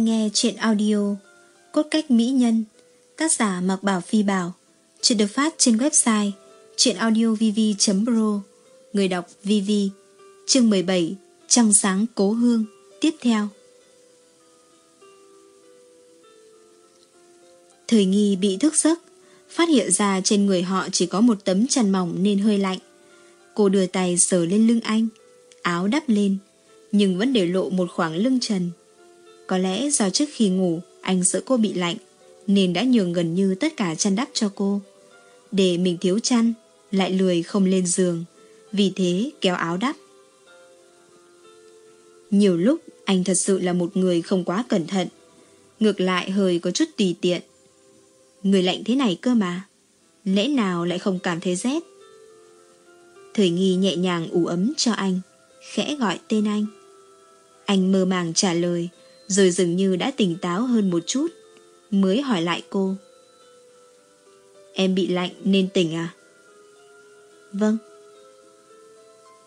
Đang nghe chuyện audio Cốt cách mỹ nhân, Tác giả Mạc Bảo Phi Bảo, Chuyện được phát trên website chuyenaudiovv.pro Người đọc VV Chương 17 Trăng sáng cố hương, Tiếp theo. Thời nghi bị thức giấc, Phát hiện ra trên người họ chỉ có một tấm chăn mỏng nên hơi lạnh. Cô đưa tay sờ lên lưng anh, Áo đắp lên, Nhưng vẫn để lộ một khoảng lưng trần có lẽ do trước khi ngủ anh sợ cô bị lạnh nên đã nhường gần như tất cả chăn đắp cho cô. Để mình thiếu chăn, lại lười không lên giường, vì thế kéo áo đắp. Nhiều lúc anh thật sự là một người không quá cẩn thận, ngược lại hơi có chút tùy tiện. Người lạnh thế này cơ mà, lẽ nào lại không cảm thấy rét? Thời nghi nhẹ nhàng ủ ấm cho anh, khẽ gọi tên anh. Anh mơ màng trả lời, rồi dường như đã tỉnh táo hơn một chút, mới hỏi lại cô. Em bị lạnh nên tỉnh à? Vâng.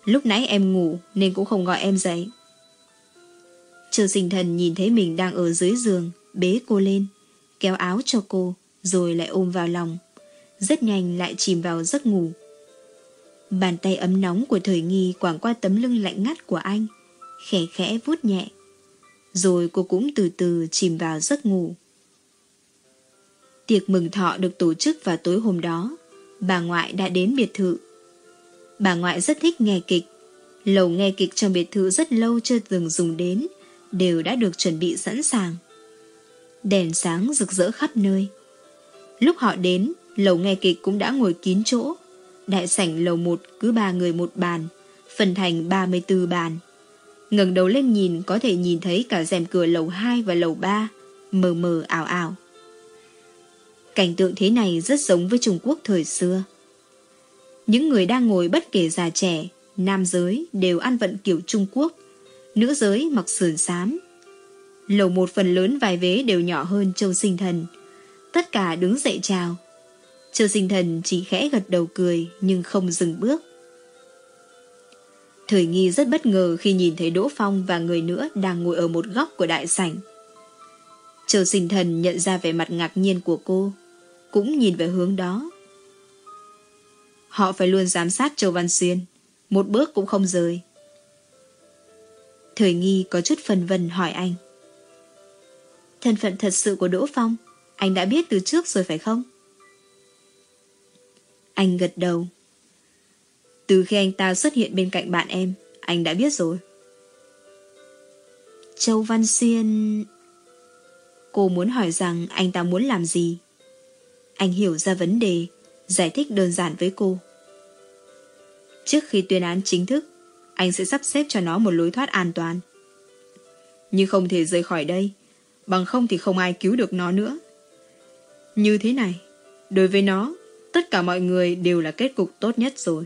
Lúc nãy em ngủ nên cũng không gọi em dậy. Chờ sinh thần nhìn thấy mình đang ở dưới giường, bế cô lên, kéo áo cho cô, rồi lại ôm vào lòng. Rất nhanh lại chìm vào giấc ngủ. Bàn tay ấm nóng của thời nghi quảng qua tấm lưng lạnh ngắt của anh, khẽ khẽ vuốt nhẹ rồi cô cũng từ từ chìm vào giấc ngủ. Tiệc mừng thọ được tổ chức vào tối hôm đó, bà ngoại đã đến biệt thự. Bà ngoại rất thích nghe kịch, lầu nghe kịch trong biệt thự rất lâu chưa từng dùng đến, đều đã được chuẩn bị sẵn sàng. Đèn sáng rực rỡ khắp nơi. Lúc họ đến, lầu nghe kịch cũng đã ngồi kín chỗ. Đại sảnh lầu một cứ ba người một bàn, phần thành 34 bàn ngẩng đầu lên nhìn có thể nhìn thấy cả rèm cửa lầu 2 và lầu 3, mờ mờ ảo ảo. Cảnh tượng thế này rất giống với Trung Quốc thời xưa. Những người đang ngồi bất kể già trẻ, nam giới đều ăn vận kiểu Trung Quốc, nữ giới mặc sườn xám. Lầu một phần lớn vài vế đều nhỏ hơn Châu Sinh Thần. Tất cả đứng dậy chào. Châu Sinh Thần chỉ khẽ gật đầu cười nhưng không dừng bước. Thời nghi rất bất ngờ khi nhìn thấy Đỗ Phong và người nữa đang ngồi ở một góc của đại sảnh. Châu sinh thần nhận ra vẻ mặt ngạc nhiên của cô, cũng nhìn về hướng đó. Họ phải luôn giám sát Châu Văn Xuyên, một bước cũng không rời. Thời nghi có chút phần vần hỏi anh. Thân phận thật sự của Đỗ Phong, anh đã biết từ trước rồi phải không? Anh gật đầu. Từ khi anh ta xuất hiện bên cạnh bạn em, anh đã biết rồi. Châu Văn Xuyên... Cô muốn hỏi rằng anh ta muốn làm gì? Anh hiểu ra vấn đề, giải thích đơn giản với cô. Trước khi tuyên án chính thức, anh sẽ sắp xếp cho nó một lối thoát an toàn. Nhưng không thể rời khỏi đây, bằng không thì không ai cứu được nó nữa. Như thế này, đối với nó, tất cả mọi người đều là kết cục tốt nhất rồi.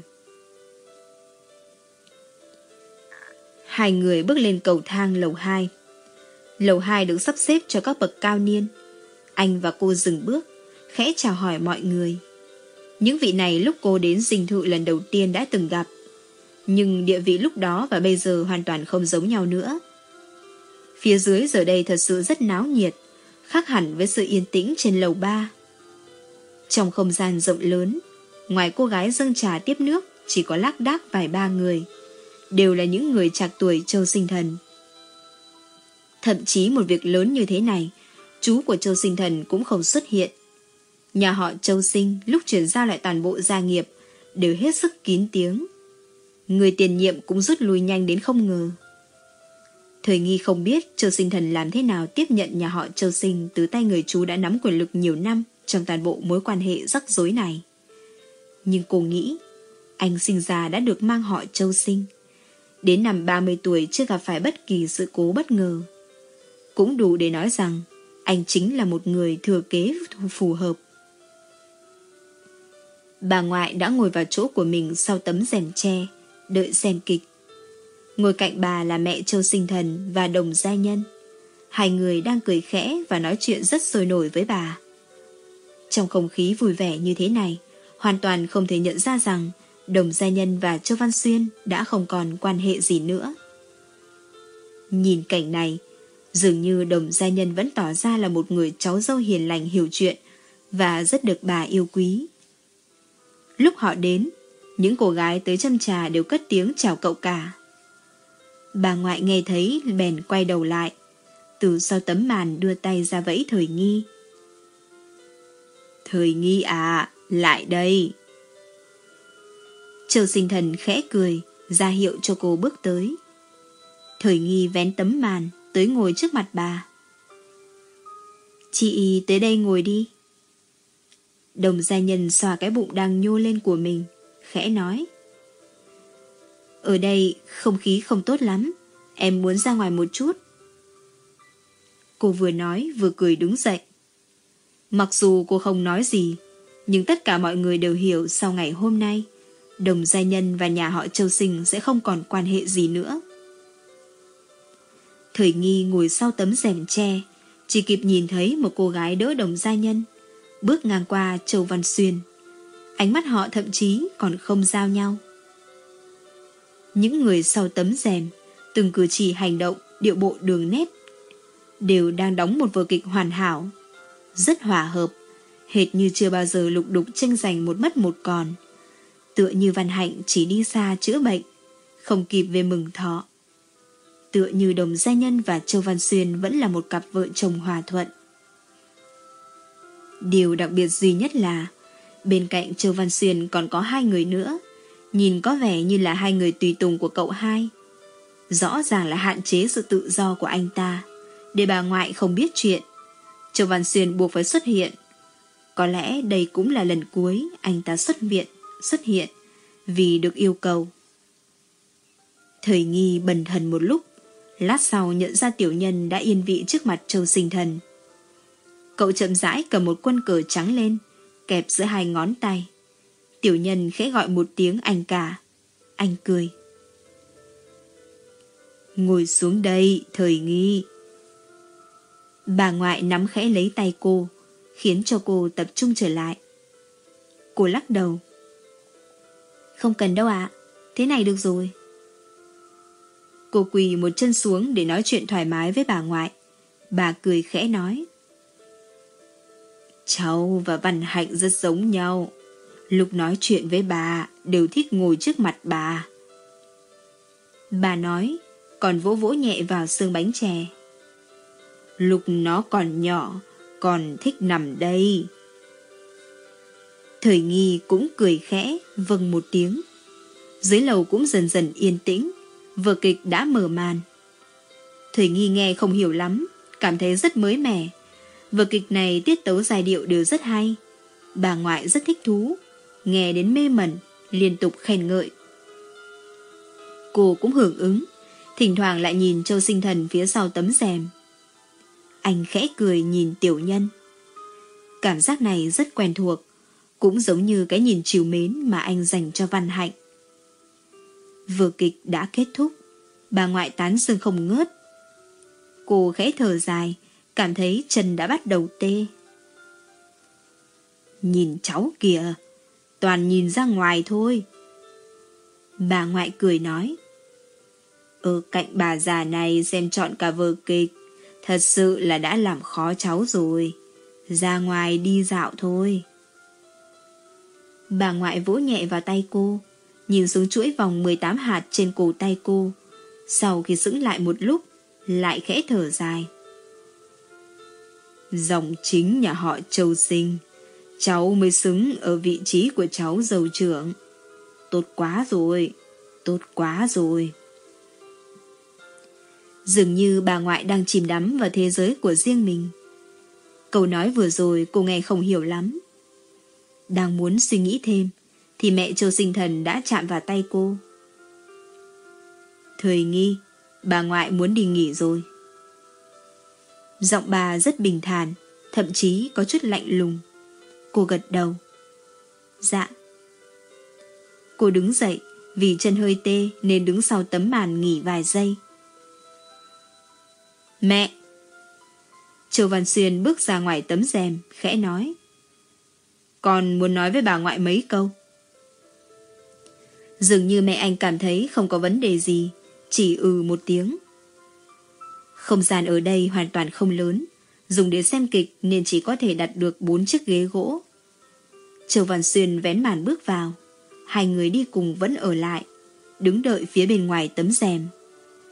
Hai người bước lên cầu thang lầu 2. Lầu 2 được sắp xếp cho các bậc cao niên. Anh và cô dừng bước, khẽ chào hỏi mọi người. Những vị này lúc cô đến dinh thự lần đầu tiên đã từng gặp. Nhưng địa vị lúc đó và bây giờ hoàn toàn không giống nhau nữa. Phía dưới giờ đây thật sự rất náo nhiệt, khác hẳn với sự yên tĩnh trên lầu 3. Trong không gian rộng lớn, ngoài cô gái dâng trà tiếp nước chỉ có lác đác vài ba người đều là những người trạc tuổi Châu Sinh Thần. Thậm chí một việc lớn như thế này, chú của Châu Sinh Thần cũng không xuất hiện. Nhà họ Châu Sinh lúc chuyển giao lại toàn bộ gia nghiệp đều hết sức kín tiếng. Người tiền nhiệm cũng rút lui nhanh đến không ngờ. Thời nghi không biết Châu Sinh Thần làm thế nào tiếp nhận nhà họ Châu Sinh từ tay người chú đã nắm quyền lực nhiều năm trong toàn bộ mối quan hệ rắc rối này. Nhưng cô nghĩ, anh sinh ra đã được mang họ Châu Sinh, Đến năm 30 tuổi chưa gặp phải bất kỳ sự cố bất ngờ. Cũng đủ để nói rằng anh chính là một người thừa kế phù hợp. Bà ngoại đã ngồi vào chỗ của mình sau tấm rèm tre, đợi xem kịch. Ngồi cạnh bà là mẹ Châu Sinh Thần và Đồng Gia Nhân. Hai người đang cười khẽ và nói chuyện rất sôi nổi với bà. Trong không khí vui vẻ như thế này, hoàn toàn không thể nhận ra rằng Đồng Gia Nhân và Châu Văn Xuyên đã không còn quan hệ gì nữa. Nhìn cảnh này, Dường như đồng gia nhân vẫn tỏ ra là một người cháu dâu hiền lành hiểu chuyện và rất được bà yêu quý. Lúc họ đến, những cô gái tới châm trà đều cất tiếng chào cậu cả. Bà ngoại nghe thấy bèn quay đầu lại, từ sau tấm màn đưa tay ra vẫy thời nghi. Thời nghi à, lại đây. Châu sinh thần khẽ cười, ra hiệu cho cô bước tới. Thời nghi vén tấm màn, tới ngồi trước mặt bà. Chị tới đây ngồi đi. Đồng gia nhân xòa cái bụng đang nhô lên của mình, khẽ nói. Ở đây không khí không tốt lắm, em muốn ra ngoài một chút. Cô vừa nói vừa cười đứng dậy. Mặc dù cô không nói gì, nhưng tất cả mọi người đều hiểu sau ngày hôm nay, đồng gia nhân và nhà họ Châu Sinh sẽ không còn quan hệ gì nữa. Thời nghi ngồi sau tấm rèm tre, chỉ kịp nhìn thấy một cô gái đỡ đồng gia nhân, bước ngang qua Châu Văn Xuyên. Ánh mắt họ thậm chí còn không giao nhau. Những người sau tấm rèm, từng cử chỉ hành động, điệu bộ đường nét, đều đang đóng một vở kịch hoàn hảo, rất hòa hợp, hệt như chưa bao giờ lục đục tranh giành một mất một còn. Tựa như Văn Hạnh chỉ đi xa chữa bệnh, không kịp về mừng thọ. Tựa như Đồng Gia Nhân và Châu Văn Xuyên vẫn là một cặp vợ chồng hòa thuận. Điều đặc biệt duy nhất là bên cạnh Châu Văn Xuyên còn có hai người nữa, nhìn có vẻ như là hai người tùy tùng của cậu hai. Rõ ràng là hạn chế sự tự do của anh ta, để bà ngoại không biết chuyện. Châu Văn Xuyên buộc phải xuất hiện. Có lẽ đây cũng là lần cuối anh ta xuất viện, xuất hiện, vì được yêu cầu. Thời nghi bần thần một lúc, lát sau nhận ra tiểu nhân đã yên vị trước mặt Châu Sinh Thần. Cậu chậm rãi cầm một quân cờ trắng lên, kẹp giữa hai ngón tay. Tiểu nhân khẽ gọi một tiếng anh cả. Anh cười. Ngồi xuống đây, thời nghi. Bà ngoại nắm khẽ lấy tay cô, khiến cho cô tập trung trở lại. Cô lắc đầu. Không cần đâu ạ, thế này được rồi. Cô quỳ một chân xuống để nói chuyện thoải mái với bà ngoại. Bà cười khẽ nói. Cháu và Văn Hạnh rất giống nhau. Lúc nói chuyện với bà, đều thích ngồi trước mặt bà. Bà nói, còn vỗ vỗ nhẹ vào xương bánh chè. Lúc nó còn nhỏ, còn thích nằm đây. Thời nghi cũng cười khẽ, vâng một tiếng. Dưới lầu cũng dần dần yên tĩnh, vở kịch đã mở màn. Thời nghi nghe không hiểu lắm, cảm thấy rất mới mẻ. Vở kịch này tiết tấu giai điệu đều rất hay. Bà ngoại rất thích thú, nghe đến mê mẩn, liên tục khen ngợi. Cô cũng hưởng ứng, thỉnh thoảng lại nhìn Châu Sinh Thần phía sau tấm rèm. Anh khẽ cười nhìn tiểu nhân. Cảm giác này rất quen thuộc, cũng giống như cái nhìn chiều mến mà anh dành cho Văn Hạnh. Vừa kịch đã kết thúc, bà ngoại tán dương không ngớt. Cô khẽ thở dài, cảm thấy chân đã bắt đầu tê. Nhìn cháu kìa, toàn nhìn ra ngoài thôi. Bà ngoại cười nói. Ở cạnh bà già này xem chọn cả vở kịch, thật sự là đã làm khó cháu rồi. Ra ngoài đi dạo thôi. Bà ngoại vỗ nhẹ vào tay cô, nhìn xuống chuỗi vòng 18 hạt trên cổ tay cô. Sau khi sững lại một lúc, lại khẽ thở dài. Dòng chính nhà họ Châu Sinh, cháu mới xứng ở vị trí của cháu giàu trưởng. Tốt quá rồi, tốt quá rồi. Dường như bà ngoại đang chìm đắm vào thế giới của riêng mình. Câu nói vừa rồi cô nghe không hiểu lắm. Đang muốn suy nghĩ thêm, thì mẹ Châu Sinh Thần đã chạm vào tay cô. Thời nghi, bà ngoại muốn đi nghỉ rồi. Giọng bà rất bình thản, thậm chí có chút lạnh lùng. Cô gật đầu. Dạ. Cô đứng dậy, vì chân hơi tê nên đứng sau tấm màn nghỉ vài giây. Mẹ! Châu Văn Xuyên bước ra ngoài tấm rèm, khẽ nói. Con muốn nói với bà ngoại mấy câu. Dường như mẹ anh cảm thấy không có vấn đề gì, chỉ ừ một tiếng. Không gian ở đây hoàn toàn không lớn, dùng để xem kịch nên chỉ có thể đặt được bốn chiếc ghế gỗ. Châu Văn Xuyên vén màn bước vào, hai người đi cùng vẫn ở lại, đứng đợi phía bên ngoài tấm rèm.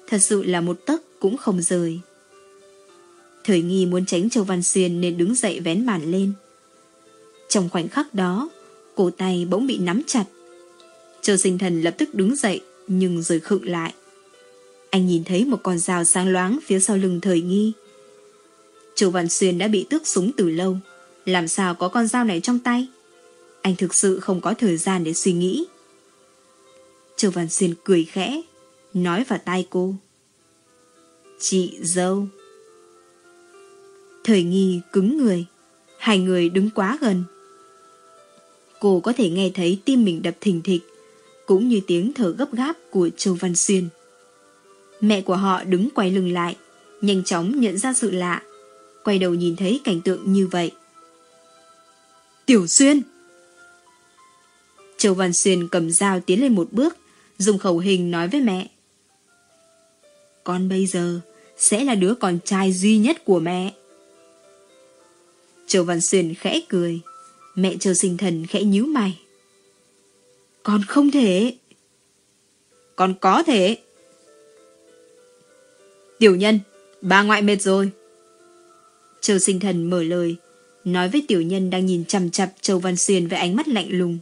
Thật sự là một tấc cũng không rời. Thời nghi muốn tránh Châu Văn Xuyên nên đứng dậy vén màn lên. Trong khoảnh khắc đó, cổ tay bỗng bị nắm chặt. Châu sinh thần lập tức đứng dậy nhưng rồi khựng lại. Anh nhìn thấy một con dao sáng loáng phía sau lưng thời nghi. Châu Văn Xuyên đã bị tước súng từ lâu. Làm sao có con dao này trong tay? Anh thực sự không có thời gian để suy nghĩ. Châu Văn Xuyên cười khẽ, nói vào tai cô. Chị dâu. Thời nghi cứng người, hai người đứng quá gần. Cô có thể nghe thấy tim mình đập thình thịch, cũng như tiếng thở gấp gáp của Châu Văn Xuyên. Mẹ của họ đứng quay lưng lại, nhanh chóng nhận ra sự lạ, quay đầu nhìn thấy cảnh tượng như vậy. Tiểu Xuyên! Châu Văn Xuyên cầm dao tiến lên một bước, dùng khẩu hình nói với mẹ. Con bây giờ sẽ là đứa con trai duy nhất của mẹ. Châu Văn Xuyên khẽ cười, mẹ chờ Sinh Thần khẽ nhíu mày. Con không thể. Con có thể. Tiểu nhân, bà ngoại mệt rồi. Châu Sinh Thần mở lời, nói với tiểu nhân đang nhìn chằm chặp Châu Văn Xuyên với ánh mắt lạnh lùng.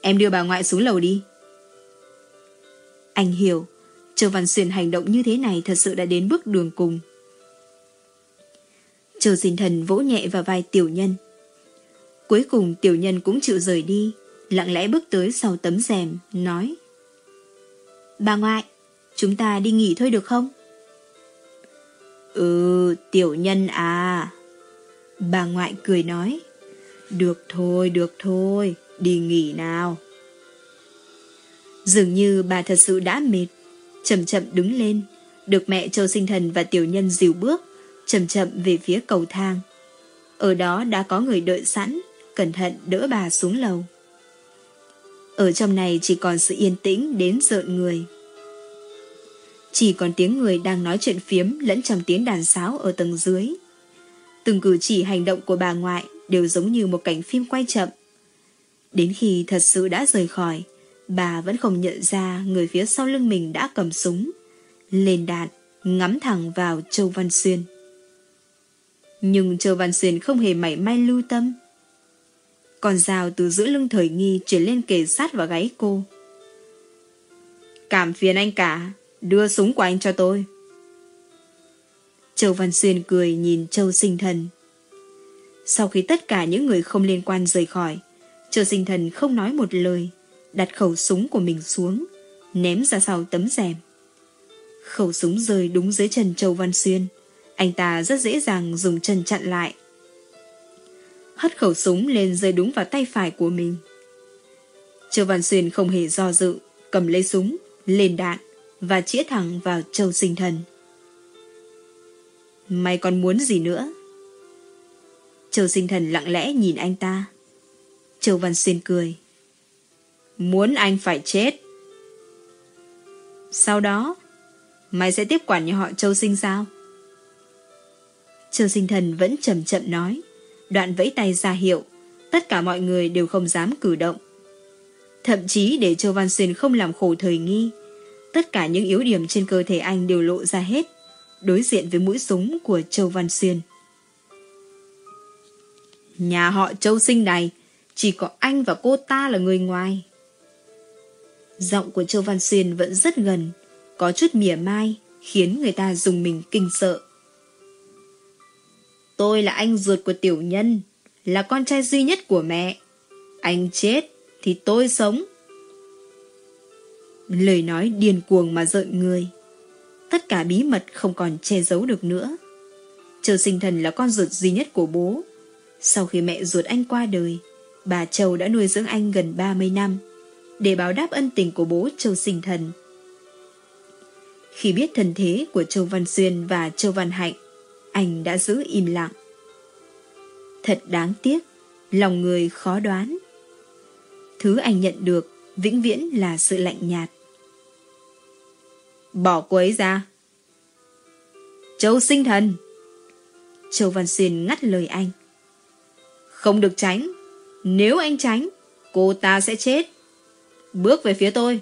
Em đưa bà ngoại xuống lầu đi. Anh hiểu, Châu Văn Xuyên hành động như thế này thật sự đã đến bước đường cùng. Châu Sinh Thần vỗ nhẹ vào vai tiểu nhân. Cuối cùng tiểu nhân cũng chịu rời đi, lặng lẽ bước tới sau tấm rèm, nói. Bà ngoại, chúng ta đi nghỉ thôi được không? Ừ, tiểu nhân à. Bà ngoại cười nói. Được thôi, được thôi, đi nghỉ nào. Dường như bà thật sự đã mệt, chậm chậm đứng lên, được mẹ Châu Sinh Thần và tiểu nhân dìu bước, chậm chậm về phía cầu thang. Ở đó đã có người đợi sẵn, cẩn thận đỡ bà xuống lầu. Ở trong này chỉ còn sự yên tĩnh đến rợn người. Chỉ còn tiếng người đang nói chuyện phiếm lẫn trong tiếng đàn sáo ở tầng dưới. Từng cử chỉ hành động của bà ngoại đều giống như một cảnh phim quay chậm. Đến khi thật sự đã rời khỏi, bà vẫn không nhận ra người phía sau lưng mình đã cầm súng. Lên đạn, ngắm thẳng vào Châu Văn Xuyên. Nhưng Châu Văn Xuyên không hề mảy may lưu tâm còn dao từ giữa lưng thời nghi chuyển lên kề sát vào gáy cô. Cảm phiền anh cả, đưa súng của anh cho tôi. Châu Văn Xuyên cười nhìn Châu Sinh Thần. Sau khi tất cả những người không liên quan rời khỏi, Châu Sinh Thần không nói một lời, đặt khẩu súng của mình xuống, ném ra sau tấm rèm. Khẩu súng rơi đúng dưới chân Châu Văn Xuyên. Anh ta rất dễ dàng dùng chân chặn lại. Hất khẩu súng lên rơi đúng vào tay phải của mình. Châu Văn Xuyên không hề do dự, cầm lấy súng, lên đạn và chĩa thẳng vào Châu Sinh Thần. Mày còn muốn gì nữa? Châu Sinh Thần lặng lẽ nhìn anh ta. Châu Văn Xuyên cười. Muốn anh phải chết. Sau đó, mày sẽ tiếp quản nhà họ Châu Sinh sao? Châu Sinh Thần vẫn chậm chậm nói, đoạn vẫy tay ra hiệu, tất cả mọi người đều không dám cử động. Thậm chí để Châu Văn Xuyên không làm khổ thời nghi, tất cả những yếu điểm trên cơ thể anh đều lộ ra hết, đối diện với mũi súng của Châu Văn Xuyên. Nhà họ Châu Sinh này, chỉ có anh và cô ta là người ngoài. Giọng của Châu Văn Xuyên vẫn rất gần, có chút mỉa mai, khiến người ta dùng mình kinh sợ. Tôi là anh ruột của tiểu nhân, là con trai duy nhất của mẹ. Anh chết thì tôi sống. Lời nói điên cuồng mà giận người. Tất cả bí mật không còn che giấu được nữa. Châu sinh thần là con ruột duy nhất của bố. Sau khi mẹ ruột anh qua đời, bà Châu đã nuôi dưỡng anh gần 30 năm để báo đáp ân tình của bố Châu Sinh Thần. Khi biết thần thế của Châu Văn Xuyên và Châu Văn Hạnh, anh đã giữ im lặng. Thật đáng tiếc, lòng người khó đoán. Thứ anh nhận được vĩnh viễn là sự lạnh nhạt. Bỏ cô ấy ra. Châu sinh thần. Châu Văn Xuyên ngắt lời anh. Không được tránh. Nếu anh tránh, cô ta sẽ chết. Bước về phía tôi.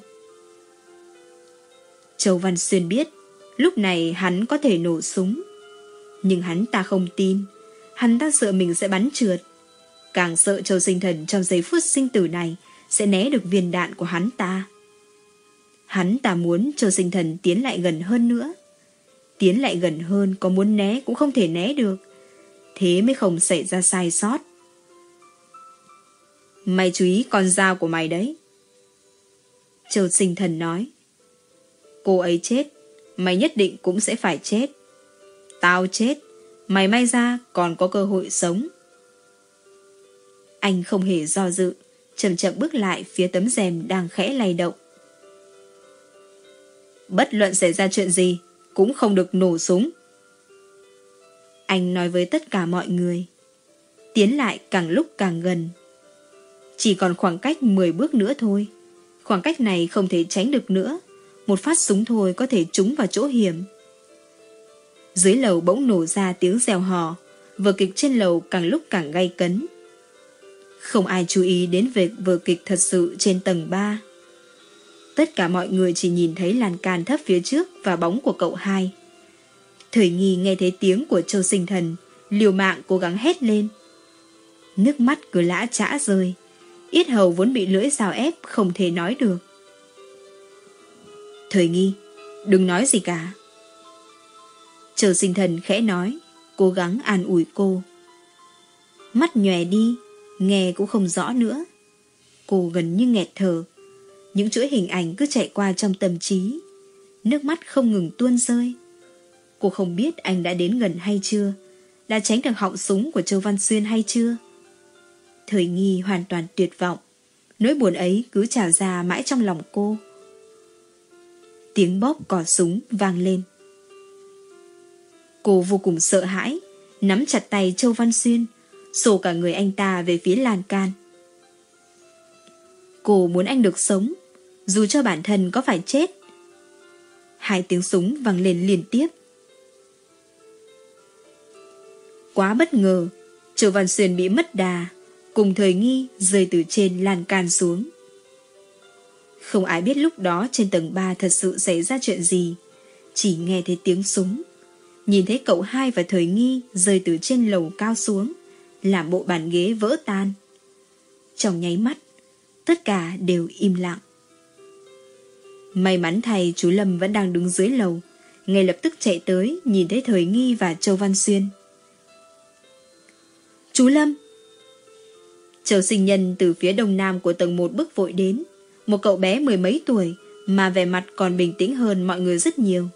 Châu Văn Xuyên biết, lúc này hắn có thể nổ súng. Nhưng hắn ta không tin. Hắn ta sợ mình sẽ bắn trượt. Càng sợ Châu Sinh Thần trong giây phút sinh tử này sẽ né được viên đạn của hắn ta. Hắn ta muốn Châu Sinh Thần tiến lại gần hơn nữa. Tiến lại gần hơn có muốn né cũng không thể né được. Thế mới không xảy ra sai sót. Mày chú ý con dao của mày đấy. Châu Sinh Thần nói. Cô ấy chết, mày nhất định cũng sẽ phải chết. Tao chết, mày may ra còn có cơ hội sống. Anh không hề do dự, chậm chậm bước lại phía tấm rèm đang khẽ lay động. Bất luận xảy ra chuyện gì, cũng không được nổ súng. Anh nói với tất cả mọi người. Tiến lại càng lúc càng gần. Chỉ còn khoảng cách 10 bước nữa thôi. Khoảng cách này không thể tránh được nữa. Một phát súng thôi có thể trúng vào chỗ hiểm. Dưới lầu bỗng nổ ra tiếng rèo hò. Vở kịch trên lầu càng lúc càng gay cấn. Không ai chú ý đến việc vở kịch thật sự trên tầng 3. Tất cả mọi người chỉ nhìn thấy làn can thấp phía trước và bóng của cậu hai. Thời nghi nghe thấy tiếng của châu sinh thần, liều mạng cố gắng hét lên. Nước mắt cứ lã chã rơi, ít hầu vốn bị lưỡi rào ép không thể nói được. Thời nghi, đừng nói gì cả chờ sinh thần khẽ nói, cố gắng an ủi cô. Mắt nhòe đi, nghe cũng không rõ nữa. Cô gần như nghẹt thở, những chuỗi hình ảnh cứ chạy qua trong tâm trí. Nước mắt không ngừng tuôn rơi. Cô không biết anh đã đến gần hay chưa, đã tránh được họng súng của Châu Văn Xuyên hay chưa. Thời nghi hoàn toàn tuyệt vọng, nỗi buồn ấy cứ trào ra mãi trong lòng cô. Tiếng bóp cò súng vang lên. Cô vô cùng sợ hãi, nắm chặt tay Châu Văn Xuyên, sổ cả người anh ta về phía lan can. Cô muốn anh được sống, dù cho bản thân có phải chết. Hai tiếng súng vang lên liên tiếp. Quá bất ngờ, Châu Văn Xuyên bị mất đà, cùng thời nghi rơi từ trên lan can xuống. Không ai biết lúc đó trên tầng 3 thật sự xảy ra chuyện gì, chỉ nghe thấy tiếng súng. Nhìn thấy cậu hai và thời nghi rơi từ trên lầu cao xuống, làm bộ bàn ghế vỡ tan. Trong nháy mắt, tất cả đều im lặng. May mắn thầy chú Lâm vẫn đang đứng dưới lầu, ngay lập tức chạy tới nhìn thấy Thời Nghi và Châu Văn Xuyên. Chú Lâm! Châu sinh nhân từ phía đông nam của tầng 1 bước vội đến, một cậu bé mười mấy tuổi mà vẻ mặt còn bình tĩnh hơn mọi người rất nhiều.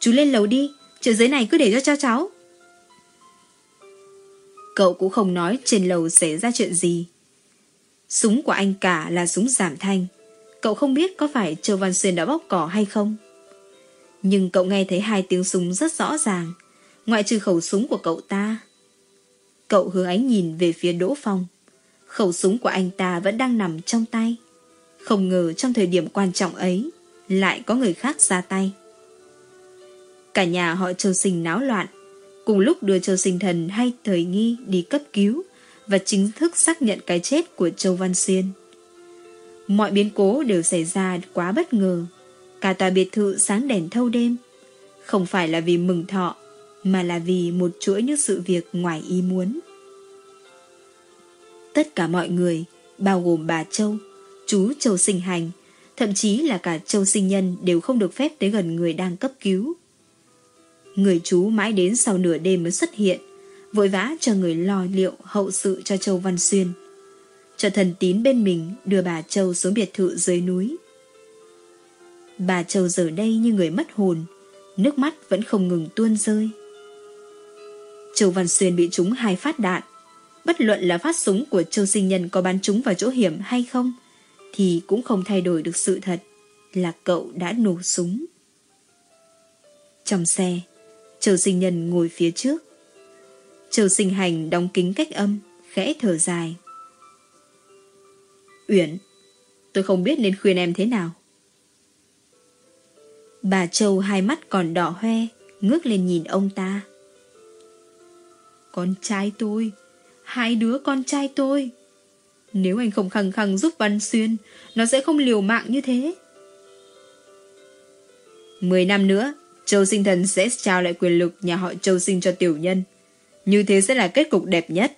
Chú lên lầu đi, chuyện giấy này cứ để cho cho cháu. Cậu cũng không nói trên lầu xảy ra chuyện gì. Súng của anh cả là súng giảm thanh, Cậu không biết có phải Châu Văn Xuyên đã bóc cỏ hay không. Nhưng cậu nghe thấy hai tiếng súng rất rõ ràng, ngoại trừ khẩu súng của cậu ta. Cậu hướng ánh nhìn về phía Đỗ Phong. Khẩu súng của anh ta vẫn đang nằm trong tay. Không ngờ trong thời điểm quan trọng ấy, lại có người khác ra tay. Cả nhà họ Châu Sinh náo loạn, cùng lúc đưa Châu Sinh Thần hay Thời Nghi đi cấp cứu và chính thức xác nhận cái chết của Châu Văn Xuyên. Mọi biến cố đều xảy ra quá bất ngờ. Cả tòa biệt thự sáng đèn thâu đêm. Không phải là vì mừng thọ, mà là vì một chuỗi những sự việc ngoài ý muốn. Tất cả mọi người, bao gồm bà Châu, chú Châu Sinh Hành, thậm chí là cả Châu Sinh Nhân đều không được phép tới gần người đang cấp cứu. Người chú mãi đến sau nửa đêm mới xuất hiện, vội vã cho người lo liệu hậu sự cho Châu Văn Xuyên cho thần tín bên mình đưa bà Châu xuống biệt thự dưới núi. Bà Châu giờ đây như người mất hồn, nước mắt vẫn không ngừng tuôn rơi. Châu Văn Xuyên bị trúng hai phát đạn, bất luận là phát súng của Châu Sinh Nhân có bắn trúng vào chỗ hiểm hay không, thì cũng không thay đổi được sự thật là cậu đã nổ súng. Trong xe, Châu Sinh Nhân ngồi phía trước. Châu Sinh Hành đóng kính cách âm, khẽ thở dài. Uyển, tôi không biết nên khuyên em thế nào. Bà Châu hai mắt còn đỏ hoe, ngước lên nhìn ông ta. Con trai tôi, hai đứa con trai tôi. Nếu anh không khăng khăng giúp Văn Xuyên, nó sẽ không liều mạng như thế. Mười năm nữa, Châu Sinh Thần sẽ trao lại quyền lực nhà họ Châu Sinh cho tiểu nhân. Như thế sẽ là kết cục đẹp nhất.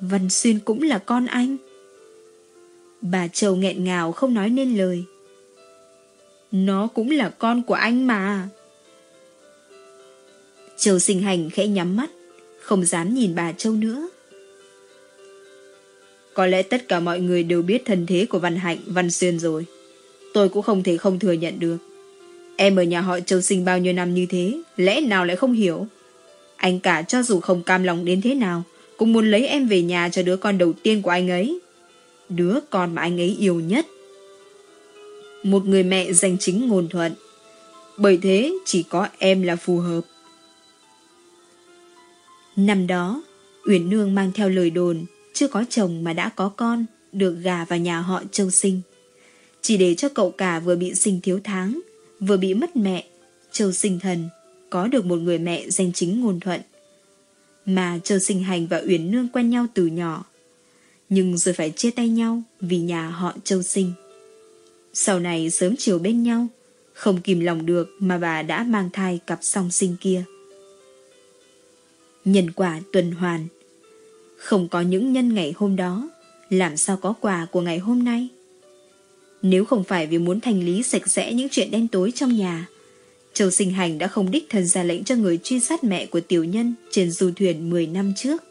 Văn Xuyên cũng là con anh. Bà Châu nghẹn ngào không nói nên lời. Nó cũng là con của anh mà. Châu sinh hành khẽ nhắm mắt, không dám nhìn bà Châu nữa. Có lẽ tất cả mọi người đều biết thân thế của Văn Hạnh, Văn Xuyên rồi. Tôi cũng không thể không thừa nhận được. Em ở nhà họ Châu sinh bao nhiêu năm như thế, lẽ nào lại không hiểu? Anh cả cho dù không cam lòng đến thế nào, cũng muốn lấy em về nhà cho đứa con đầu tiên của anh ấy. Đứa con mà anh ấy yêu nhất. Một người mẹ danh chính ngôn thuận. Bởi thế chỉ có em là phù hợp. Năm đó, Uyển Nương mang theo lời đồn, chưa có chồng mà đã có con, được gà vào nhà họ Châu Sinh. Chỉ để cho cậu cả vừa bị sinh thiếu tháng, vừa bị mất mẹ, Châu Sinh Thần, có được một người mẹ danh chính ngôn thuận. Mà Châu Sinh Hành và Uyển Nương quen nhau từ nhỏ. Nhưng rồi phải chia tay nhau vì nhà họ Châu Sinh. Sau này sớm chiều bên nhau, không kìm lòng được mà bà đã mang thai cặp song sinh kia. Nhân quả tuần hoàn. Không có những nhân ngày hôm đó, làm sao có quà của ngày hôm nay? Nếu không phải vì muốn thành lý sạch sẽ những chuyện đen tối trong nhà, Châu Sinh Hành đã không đích thân ra lệnh cho người truy sát mẹ của tiểu nhân trên du thuyền 10 năm trước.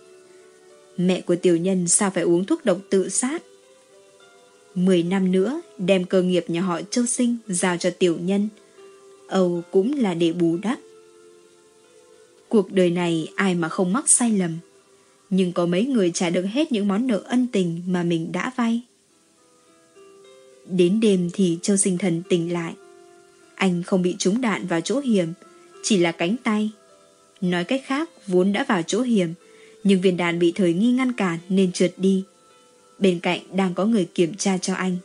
Mẹ của tiểu nhân sao phải uống thuốc độc tự sát? 10 năm nữa đem cơ nghiệp nhà họ Châu Sinh giao cho tiểu nhân. Âu cũng là để bù đắp. Cuộc đời này ai mà không mắc sai lầm. Nhưng có mấy người trả được hết những món nợ ân tình mà mình đã vay. Đến đêm thì Châu Sinh Thần tỉnh lại. Anh không bị trúng đạn vào chỗ hiểm, chỉ là cánh tay. Nói cách khác, vốn đã vào chỗ hiểm, nhưng viên đạn bị thời nghi ngăn cản nên trượt đi. Bên cạnh đang có người kiểm tra cho anh.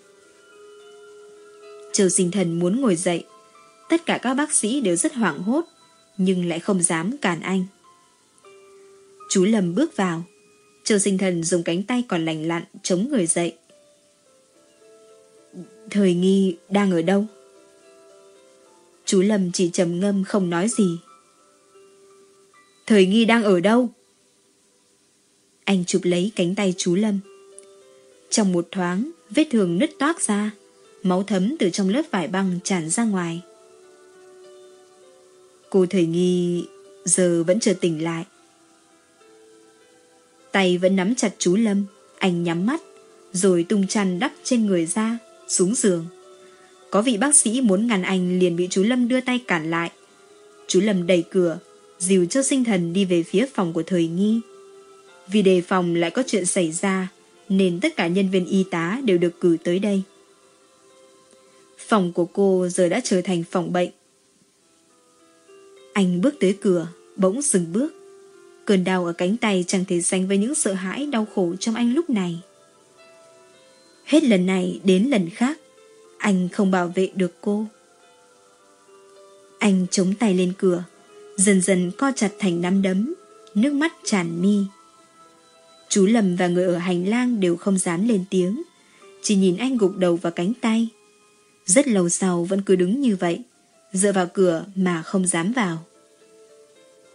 Châu Sinh Thần muốn ngồi dậy. Tất cả các bác sĩ đều rất hoảng hốt nhưng lại không dám cản anh. Chú Lâm bước vào, Châu sinh thần dùng cánh tay còn lành lặn chống người dậy. Thời nghi đang ở đâu? Chú Lâm chỉ trầm ngâm không nói gì. Thời nghi đang ở đâu? Anh chụp lấy cánh tay chú Lâm. Trong một thoáng, vết thương nứt toác ra, máu thấm từ trong lớp vải băng tràn ra ngoài. Cô thời nghi giờ vẫn chưa tỉnh lại. Tay vẫn nắm chặt chú Lâm, anh nhắm mắt, rồi tung chăn đắp trên người ra, xuống giường. Có vị bác sĩ muốn ngăn anh liền bị chú Lâm đưa tay cản lại. Chú Lâm đẩy cửa, dìu cho sinh thần đi về phía phòng của thời nghi. Vì đề phòng lại có chuyện xảy ra, nên tất cả nhân viên y tá đều được cử tới đây. Phòng của cô giờ đã trở thành phòng bệnh. Anh bước tới cửa, bỗng dừng bước. Cơn đau ở cánh tay chẳng thể sánh với những sợ hãi đau khổ trong anh lúc này. Hết lần này đến lần khác, anh không bảo vệ được cô. Anh chống tay lên cửa, dần dần co chặt thành nắm đấm, nước mắt tràn mi. Chú Lâm và người ở hành lang đều không dám lên tiếng, chỉ nhìn anh gục đầu vào cánh tay. Rất lâu sau vẫn cứ đứng như vậy, dựa vào cửa mà không dám vào.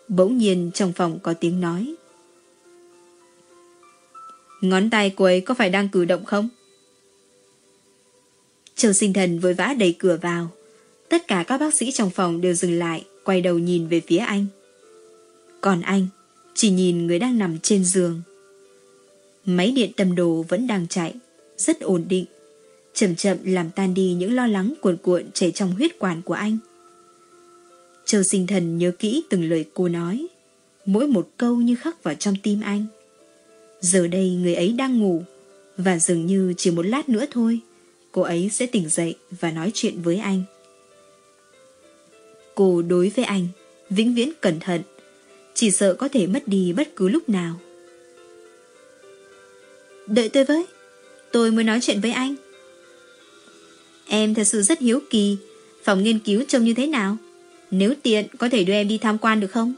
Bỗng nhiên trong phòng có tiếng nói. Ngón tay cô ấy có phải đang cử động không? Châu sinh thần vội vã đẩy cửa vào. Tất cả các bác sĩ trong phòng đều dừng lại, quay đầu nhìn về phía anh. Còn anh, chỉ nhìn người đang nằm trên giường. Máy điện tâm đồ vẫn đang chạy, rất ổn định. Chậm chậm làm tan đi những lo lắng cuộn cuộn chảy trong huyết quản của anh. Châu sinh thần nhớ kỹ từng lời cô nói, mỗi một câu như khắc vào trong tim anh. Giờ đây người ấy đang ngủ, và dường như chỉ một lát nữa thôi, cô ấy sẽ tỉnh dậy và nói chuyện với anh. Cô đối với anh, vĩnh viễn cẩn thận, chỉ sợ có thể mất đi bất cứ lúc nào. Đợi tôi với, tôi mới nói chuyện với anh. Em thật sự rất hiếu kỳ, phòng nghiên cứu trông như thế nào? Nếu tiện có thể đưa em đi tham quan được không?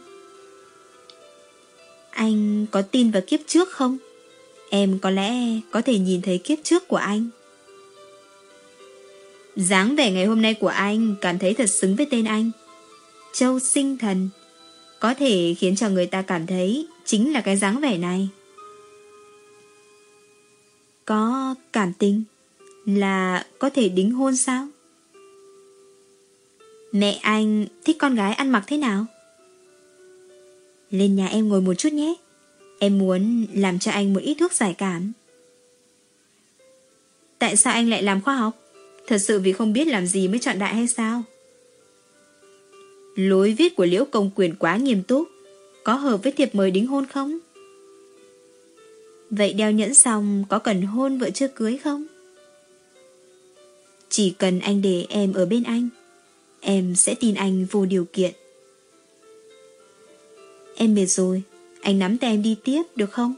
Anh có tin vào kiếp trước không? Em có lẽ có thể nhìn thấy kiếp trước của anh dáng vẻ ngày hôm nay của anh cảm thấy thật xứng với tên anh. Châu sinh thần. Có thể khiến cho người ta cảm thấy chính là cái dáng vẻ này. Có cảm tình là có thể đính hôn sao? Mẹ anh thích con gái ăn mặc thế nào? Lên nhà em ngồi một chút nhé. Em muốn làm cho anh một ít thuốc giải cảm. Tại sao anh lại làm khoa học? Thật sự vì không biết làm gì mới chọn đại hay sao? Lối viết của Liễu Công Quyền quá nghiêm túc. Có hợp với thiệp mời đính hôn không? Vậy đeo nhẫn xong có cần hôn vợ chưa cưới không? Chỉ cần anh để em ở bên anh, em sẽ tin anh vô điều kiện. Em mệt rồi, anh nắm tay em đi tiếp được không?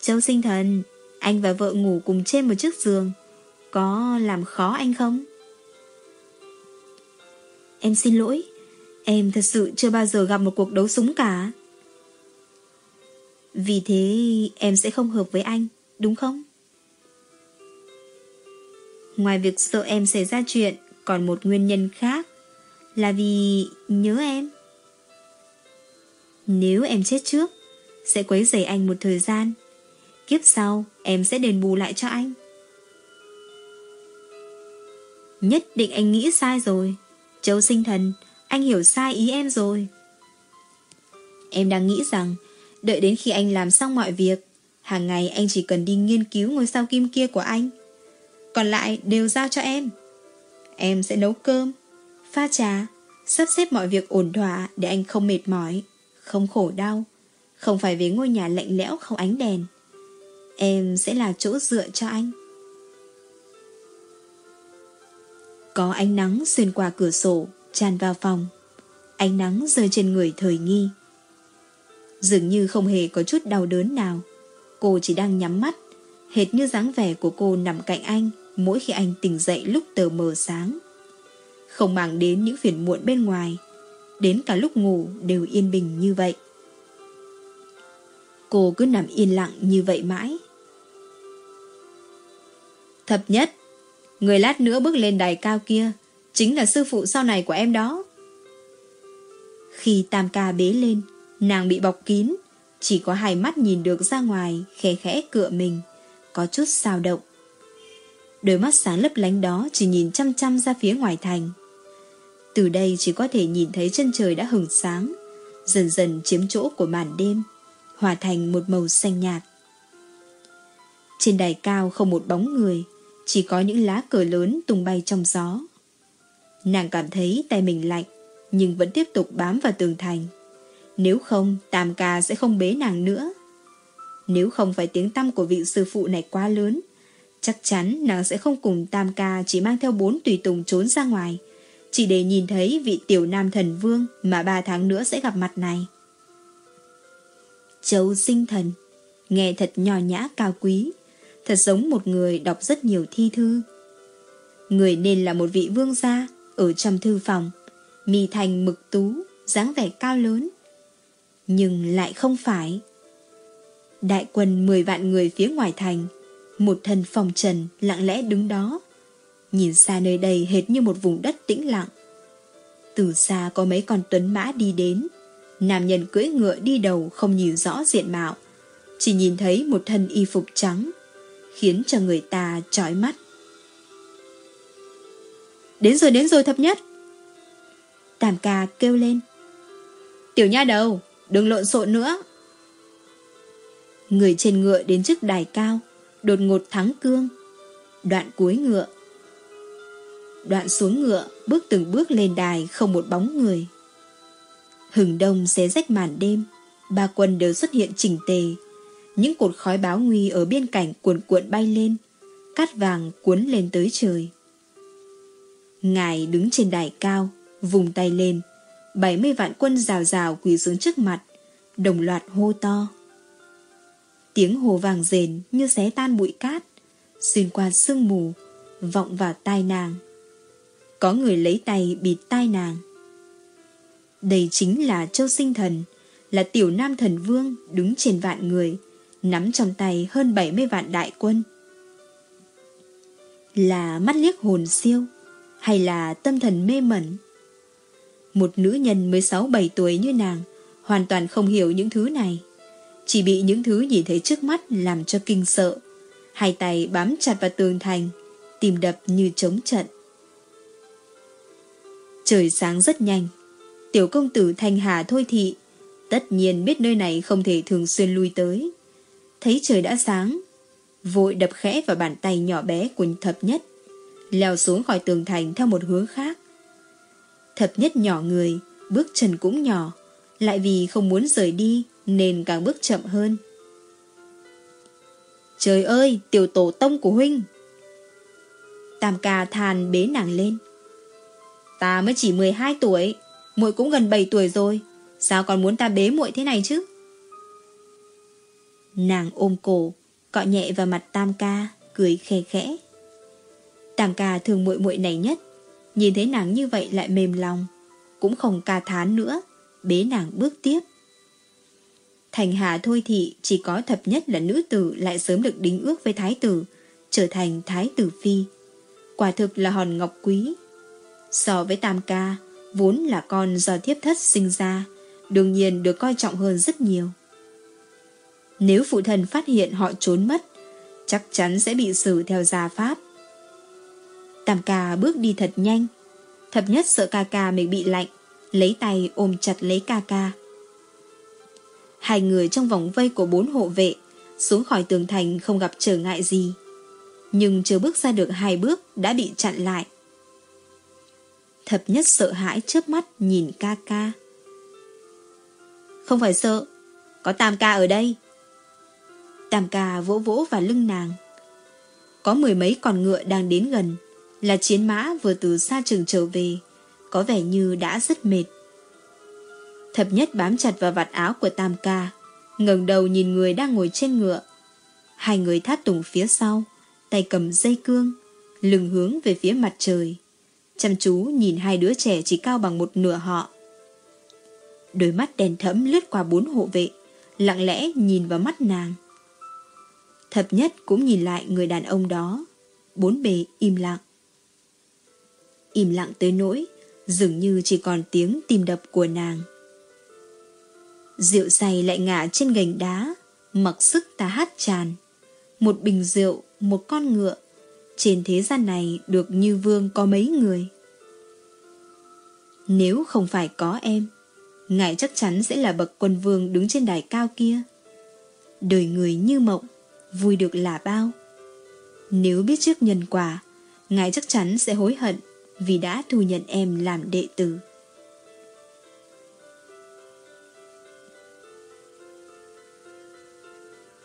Châu sinh thần, anh và vợ ngủ cùng trên một chiếc giường, có làm khó anh không? Em xin lỗi, em thật sự chưa bao giờ gặp một cuộc đấu súng cả. Vì thế em sẽ không hợp với anh, đúng không? Ngoài việc sợ em xảy ra chuyện, còn một nguyên nhân khác là vì nhớ em. Nếu em chết trước, sẽ quấy rầy anh một thời gian. Kiếp sau, em sẽ đền bù lại cho anh. Nhất định anh nghĩ sai rồi. Châu sinh thần, anh hiểu sai ý em rồi. Em đang nghĩ rằng, đợi đến khi anh làm xong mọi việc, hàng ngày anh chỉ cần đi nghiên cứu ngôi sao kim kia của anh. Còn lại đều giao cho em. Em sẽ nấu cơm, pha trà, sắp xếp mọi việc ổn thỏa để anh không mệt mỏi không khổ đau, không phải về ngôi nhà lạnh lẽo không ánh đèn. Em sẽ là chỗ dựa cho anh. Có ánh nắng xuyên qua cửa sổ, tràn vào phòng. Ánh nắng rơi trên người thời nghi. Dường như không hề có chút đau đớn nào. Cô chỉ đang nhắm mắt, hệt như dáng vẻ của cô nằm cạnh anh mỗi khi anh tỉnh dậy lúc tờ mờ sáng. Không màng đến những phiền muộn bên ngoài, đến cả lúc ngủ đều yên bình như vậy. Cô cứ nằm yên lặng như vậy mãi. Thập nhất, người lát nữa bước lên đài cao kia, chính là sư phụ sau này của em đó. Khi tam ca bế lên, nàng bị bọc kín, chỉ có hai mắt nhìn được ra ngoài, khẽ khẽ cựa mình, có chút sao động. Đôi mắt sáng lấp lánh đó chỉ nhìn chăm chăm ra phía ngoài thành. Từ đây chỉ có thể nhìn thấy chân trời đã hừng sáng, dần dần chiếm chỗ của màn đêm, hòa thành một màu xanh nhạt. Trên đài cao không một bóng người, chỉ có những lá cờ lớn tung bay trong gió. Nàng cảm thấy tay mình lạnh, nhưng vẫn tiếp tục bám vào tường thành. Nếu không, Tam ca sẽ không bế nàng nữa. Nếu không phải tiếng tăm của vị sư phụ này quá lớn, chắc chắn nàng sẽ không cùng Tam ca chỉ mang theo bốn tùy tùng trốn ra ngoài, chỉ để nhìn thấy vị tiểu nam thần vương mà ba tháng nữa sẽ gặp mặt này. Châu sinh thần, nghe thật nhỏ nhã cao quý, thật giống một người đọc rất nhiều thi thư. Người nên là một vị vương gia ở trong thư phòng, mi thành mực tú, dáng vẻ cao lớn. Nhưng lại không phải. Đại quân 10 vạn người phía ngoài thành, một thần phòng trần lặng lẽ đứng đó, Nhìn xa nơi đây hệt như một vùng đất tĩnh lặng. Từ xa có mấy con tuấn mã đi đến. Nam nhân cưỡi ngựa đi đầu không nhìn rõ diện mạo. Chỉ nhìn thấy một thân y phục trắng, khiến cho người ta chói mắt. Đến rồi, đến rồi thập nhất. Tam ca kêu lên. Tiểu nha đầu, đừng lộn xộn nữa. Người trên ngựa đến trước đài cao, đột ngột thắng cương. Đoạn cuối ngựa, đoạn xuống ngựa, bước từng bước lên đài không một bóng người. Hừng đông xé rách màn đêm, ba quân đều xuất hiện chỉnh tề. Những cột khói báo nguy ở biên cảnh cuộn cuộn bay lên, cát vàng cuốn lên tới trời. Ngài đứng trên đài cao, vùng tay lên, 70 vạn quân rào rào quỳ xuống trước mặt, đồng loạt hô to. Tiếng hồ vàng rền như xé tan bụi cát, xuyên qua sương mù, vọng vào tai nàng. có người lấy tay bịt tai nàng. Đây chính là Châu Sinh Thần, là tiểu nam thần vương đứng trên vạn người, nắm trong tay hơn 70 vạn đại quân. Là mắt liếc hồn siêu, hay là tâm thần mê mẩn? Một nữ nhân 16-7 tuổi như nàng, hoàn toàn không hiểu những thứ này. Chỉ bị những thứ nhìn thấy trước mắt làm cho kinh sợ. Hai tay bám chặt vào tường thành, tìm đập như chống trận. Trời sáng rất nhanh. Tiểu công tử Thanh Hà thôi thị, tất nhiên biết nơi này không thể thường xuyên lui tới. Thấy trời đã sáng, vội đập khẽ vào bàn tay nhỏ bé của thập nhất, leo xuống khỏi tường thành theo một hướng khác. Thập nhất nhỏ người, bước chân cũng nhỏ, lại vì không muốn rời đi nên càng bước chậm hơn. Trời ơi, tiểu tổ tông của huynh! Tam ca than bế nàng lên. Ta mới chỉ 12 tuổi, muội cũng gần 7 tuổi rồi, sao còn muốn ta bế muội thế này chứ? Nàng ôm cổ, cọ nhẹ vào mặt Tam ca, cười khe khẽ. Tam ca thường muội muội này nhất, nhìn thấy nàng như vậy lại mềm lòng, cũng không ca thán nữa, bế nàng bước tiếp. Thành Hà Thôi Thị chỉ có thập nhất là nữ tử lại sớm được đính ước với thái tử, trở thành thái tử phi. Quả thực là hòn ngọc quý. So với Tam Ca, vốn là con do thiếp thất sinh ra, đương nhiên được coi trọng hơn rất nhiều. Nếu phụ thần phát hiện họ trốn mất, chắc chắn sẽ bị xử theo gia pháp. Tam ca bước đi thật nhanh, thập nhất sợ ca ca mình bị lạnh, lấy tay ôm chặt lấy ca ca. Hai người trong vòng vây của bốn hộ vệ xuống khỏi tường thành không gặp trở ngại gì. Nhưng chưa bước ra được hai bước đã bị chặn lại. Thập nhất sợ hãi trước mắt nhìn ca ca. Không phải sợ, có tam ca ở đây. Tam ca vỗ vỗ vào lưng nàng. Có mười mấy con ngựa đang đến gần, là chiến mã vừa từ xa trường trở về, có vẻ như đã rất mệt. Thập nhất bám chặt vào vạt áo của Tam ca, ngẩng đầu nhìn người đang ngồi trên ngựa. Hai người tháp tùng phía sau, tay cầm dây cương, lưng hướng về phía mặt trời. Chăm chú nhìn hai đứa trẻ chỉ cao bằng một nửa họ. Đôi mắt đèn thẫm lướt qua bốn hộ vệ, lặng lẽ nhìn vào mắt nàng. Thập nhất cũng nhìn lại người đàn ông đó, bốn bề im lặng. Im lặng tới nỗi, dường như chỉ còn tiếng tim đập của nàng. Rượu say lại ngả trên gành đá, mặc sức ta hát tràn. Một bình rượu, một con ngựa, trên thế gian này được như vương có mấy người. Nếu không phải có em, ngài chắc chắn sẽ là bậc quân vương đứng trên đài cao kia. Đời người như mộng, vui được là bao. Nếu biết trước nhân quả, ngài chắc chắn sẽ hối hận vì đã thu nhận em làm đệ tử.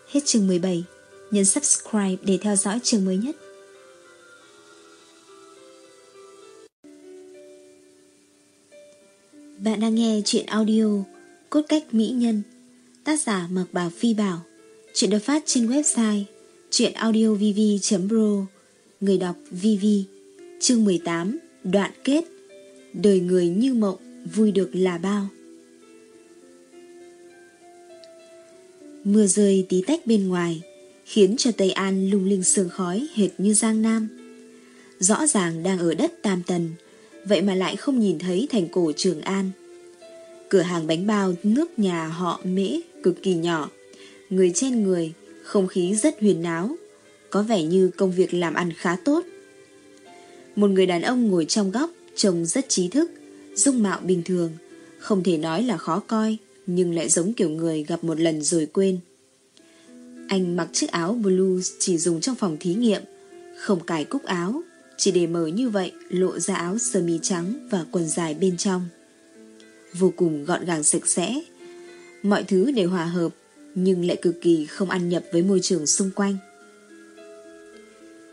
Hết chương 17, nhấn subscribe để theo dõi chương mới nhất. Bạn đang nghe chuyện audio Cốt cách mỹ nhân Tác giả Mạc Bảo Phi Bảo Chuyện được phát trên website chuyenaudiovv.pro Người đọc VV Chương 18 Đoạn kết. Đời người như mộng, Vui được là bao. Mưa rơi tí tách bên ngoài, Khiến cho Tây An lung linh sương khói Hệt như Giang Nam. Rõ ràng đang ở đất Tam Tần, Vậy mà lại không nhìn thấy thành cổ Trường An. Cửa hàng bánh bao nước nhà họ mễ cực kỳ nhỏ Người trên người, Không khí rất huyền náo, Có vẻ như công việc làm ăn khá tốt. Một người đàn ông ngồi trong góc, Trông rất trí thức, Dung mạo bình thường, Không thể nói là khó coi, Nhưng lại giống kiểu người gặp một lần rồi quên. Anh mặc chiếc áo blue Chỉ dùng trong phòng thí nghiệm, Không cài cúc áo, Chỉ để mở như vậy, lộ ra áo sơ mi trắng Và quần dài bên trong. Vô cùng gọn gàng sạch sẽ, Mọi thứ đều hòa hợp nhưng lại cực kỳ không ăn nhập với môi trường xung quanh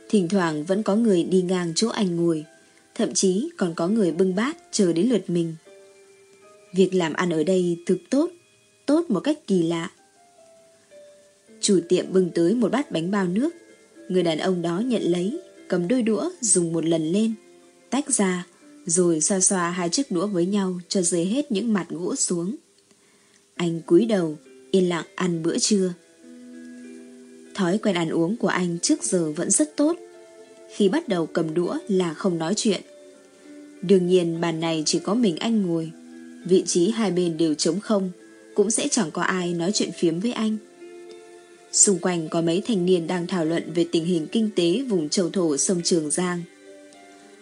Thỉnh thoảng vẫn có người đi ngang chỗ anh ngồi Thậm chí còn có người bưng bát chờ đến lượt mình. Việc làm ăn ở đây thực tốt, tốt một cách kỳ lạ. Chủ tiệm bưng tới một bát bánh bao nước. Người đàn ông đó nhận lấy, cầm đôi đũa dùng một lần lên, tách ra, rồi xoa xoa hai chiếc đũa với nhau cho rơi hết những mặt gỗ xuống. Anh cúi đầu, yên lặng ăn bữa trưa. Thói quen ăn uống của anh trước giờ vẫn rất tốt. Khi bắt đầu cầm đũa là không nói chuyện. Đương nhiên bàn này chỉ có mình anh ngồi. Vị trí hai bên đều trống không, cũng sẽ chẳng có ai nói chuyện phiếm với anh. Xung quanh có mấy thanh niên đang thảo luận về tình hình kinh tế vùng châu thổ sông Trường Giang.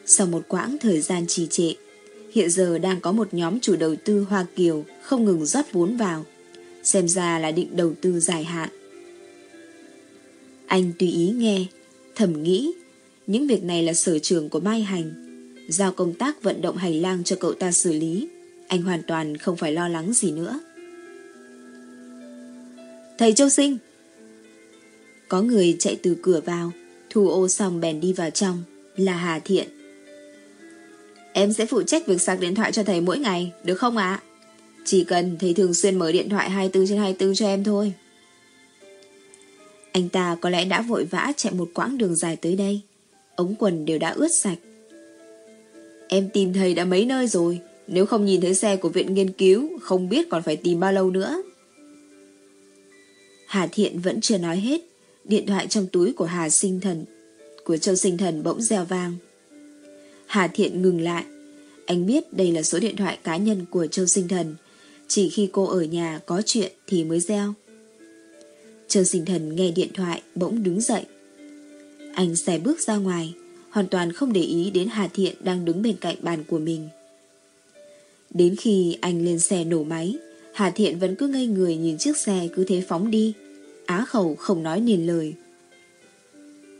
Sau một quãng thời gian trì trệ, hiện giờ đang có một nhóm chủ đầu tư Hoa Kiều không ngừng rót vốn vào, xem ra là định đầu tư dài hạn. Anh tùy ý nghe, thầm nghĩ, những việc này là sở trường của Mai Hành, giao công tác vận động hành lang cho cậu ta xử lý, anh hoàn toàn không phải lo lắng gì nữa. Thầy Châu Sinh Có người chạy từ cửa vào, thu ô xong bèn đi vào trong, là Hà Thiện. Em sẽ phụ trách việc sạc điện thoại cho thầy mỗi ngày, được không ạ? Chỉ cần thầy thường xuyên mở điện thoại 24 trên 24 cho em thôi. Anh ta có lẽ đã vội vã chạy một quãng đường dài tới đây. Ống quần đều đã ướt sạch. Em tìm thầy đã mấy nơi rồi. Nếu không nhìn thấy xe của viện nghiên cứu, không biết còn phải tìm bao lâu nữa. Hà Thiện vẫn chưa nói hết. Điện thoại trong túi của Hà Sinh Thần, của Châu Sinh Thần bỗng reo vang. Hà Thiện ngừng lại. Anh biết đây là số điện thoại cá nhân của Châu Sinh Thần. Chỉ khi cô ở nhà có chuyện thì mới reo. Châu Sinh Thần nghe điện thoại bỗng đứng dậy. Anh xài bước ra ngoài, hoàn toàn không để ý đến Hà Thiện đang đứng bên cạnh bàn của mình. Đến khi anh lên xe nổ máy, Hà Thiện vẫn cứ ngây người nhìn chiếc xe cứ thế phóng đi. Á khẩu không nói nên lời.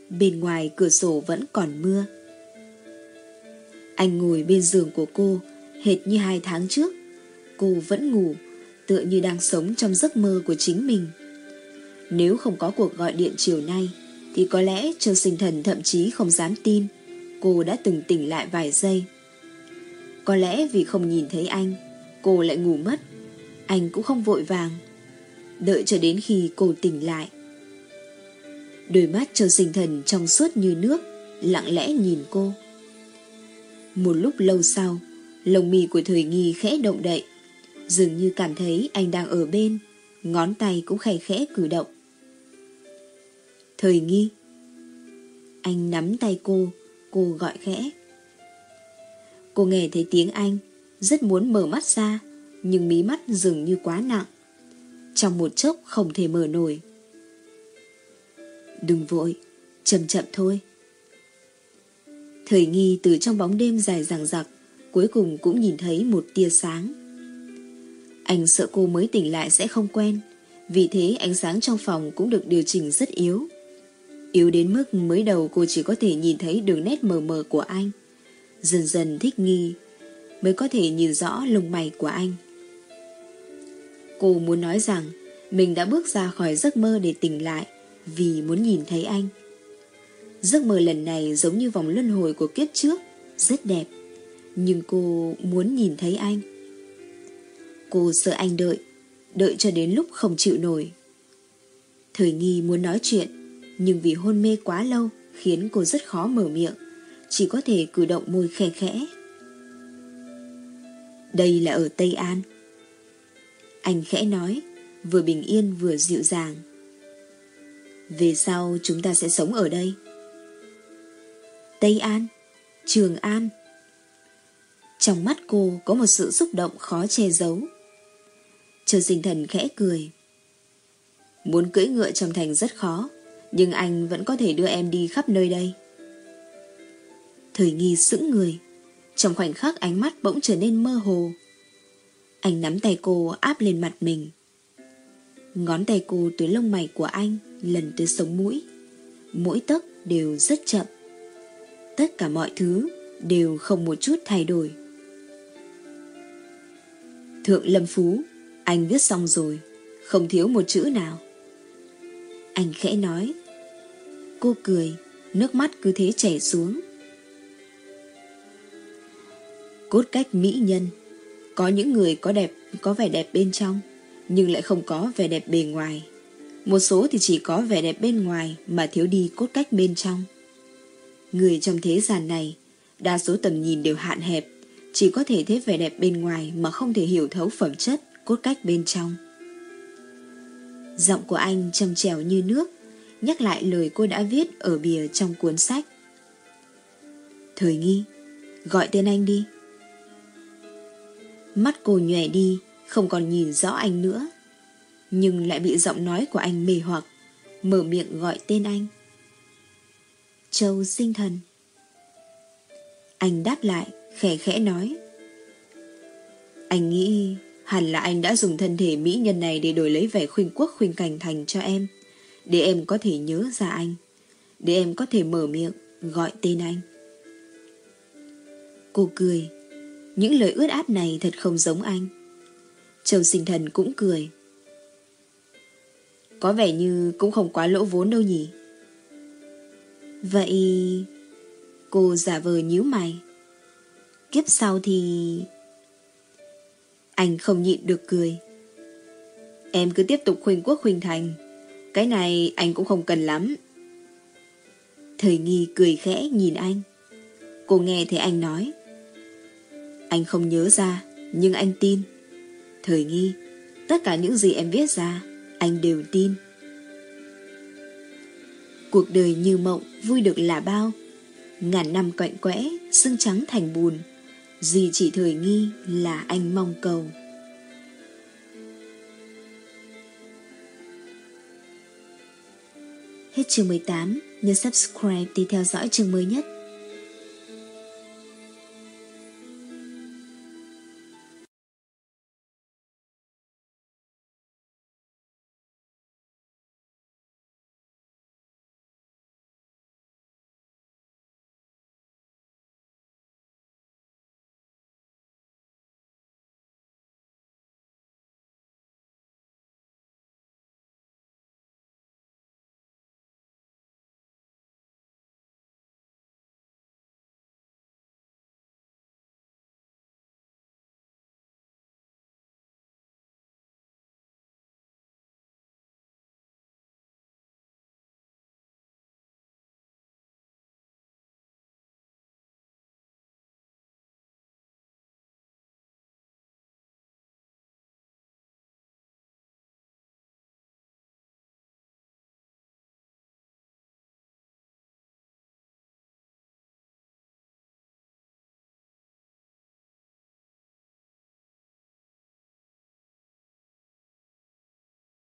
Bên ngoài cửa sổ vẫn còn mưa. Anh ngồi bên giường của cô, hệt như hai tháng trước. Cô vẫn ngủ, tựa như đang sống trong giấc mơ của chính mình. Nếu không có cuộc gọi điện chiều nay, thì có lẽ Trương Sinh Thần thậm chí không dám tin cô đã từng tỉnh lại vài giây. Có lẽ vì không nhìn thấy anh, cô lại ngủ mất. Anh cũng không vội vàng. Đợi cho đến khi cô tỉnh lại. Đôi mắt Trương Sinh Thần trong suốt như nước, lặng lẽ nhìn cô. Một lúc lâu sau, lồng mì của Thời Nghi khẽ động đậy, dường như cảm thấy anh đang ở bên, ngón tay cũng khẽ khẽ cử động. Thời Nghi Anh nắm tay cô, cô gọi khẽ. Cô nghe thấy tiếng anh, rất muốn mở mắt ra, nhưng mí mắt dường như quá nặng. Trong một chốc không thể mở nổi. Đừng vội, chậm chậm thôi. Thời nghi từ trong bóng đêm dài dằng dặc, cuối cùng cũng nhìn thấy một tia sáng. Anh sợ cô mới tỉnh lại sẽ không quen, vì thế ánh sáng trong phòng cũng được điều chỉnh rất yếu. Yếu đến mức mới đầu cô chỉ có thể nhìn thấy đường nét mờ mờ của anh. Dần dần thích nghi, mới có thể nhìn rõ lông mày của anh. Cô muốn nói rằng mình đã bước ra khỏi giấc mơ để tỉnh lại vì muốn nhìn thấy anh. Giấc mơ lần này giống như vòng luân hồi của kiếp trước, rất đẹp. Nhưng cô muốn nhìn thấy anh. Cô sợ anh đợi, đợi cho đến lúc không chịu nổi. Thời nghi muốn nói chuyện, nhưng vì hôn mê quá lâu khiến cô rất khó mở miệng, chỉ có thể cử động môi khe khẽ. Đây là ở Tây An. Anh khẽ nói, vừa bình yên vừa dịu dàng. Về sau chúng ta sẽ sống ở đây. Tây An, Trường An. Trong mắt cô có một sự xúc động khó che giấu. Chờ sinh thần khẽ cười. Muốn cưỡi ngựa trong thành rất khó, nhưng anh vẫn có thể đưa em đi khắp nơi đây. Thời nghi sững người, trong khoảnh khắc ánh mắt bỗng trở nên mơ hồ. Anh nắm tay cô áp lên mặt mình. Ngón tay cô tới lông mày của anh lần tới sống mũi. Mỗi tấc đều rất chậm. Tất cả mọi thứ đều không một chút thay đổi. Thượng Lâm Phú, anh viết xong rồi, không thiếu một chữ nào. Anh khẽ nói. Cô cười, nước mắt cứ thế chảy xuống. Cốt cách mỹ nhân Có những người có đẹp, có vẻ đẹp bên trong, nhưng lại không có vẻ đẹp bề ngoài. Một số thì chỉ có vẻ đẹp bên ngoài mà thiếu đi cốt cách bên trong. Người trong thế gian này, đa số tầm nhìn đều hạn hẹp, chỉ có thể thấy vẻ đẹp bên ngoài mà không thể hiểu thấu phẩm chất, cốt cách bên trong. Giọng của anh trầm trèo như nước, nhắc lại lời cô đã viết ở bìa trong cuốn sách. Thời nghi, gọi tên anh đi. Mắt cô nhòe đi, không còn nhìn rõ anh nữa. Nhưng lại bị giọng nói của anh mê hoặc, mở miệng gọi tên anh. Châu sinh thần. Anh đáp lại, khẽ khẽ nói. Anh nghĩ hẳn là anh đã dùng thân thể mỹ nhân này để đổi lấy vẻ khuynh quốc khuynh cảnh thành cho em, để em có thể nhớ ra anh, để em có thể mở miệng gọi tên anh. Cô cười, những lời ướt át này thật không giống anh. Châu sinh thần cũng cười. Có vẻ như cũng không quá lỗ vốn đâu nhỉ. Vậy... Cô giả vờ nhíu mày. Kiếp sau thì... Anh không nhịn được cười. Em cứ tiếp tục khuynh quốc khuynh thành. Cái này anh cũng không cần lắm. Thời nghi cười khẽ nhìn anh. Cô nghe thấy anh nói. Anh không nhớ ra, nhưng anh tin. Thời nghi, tất cả những gì em viết ra, anh đều tin. Cuộc đời như mộng, vui được là bao. Ngàn năm quạnh quẽ, xương trắng thành bùn. Duy chỉ thời nghi là anh mong cầu. Hết chương 18, nhớ subscribe để theo dõi chương mới nhất.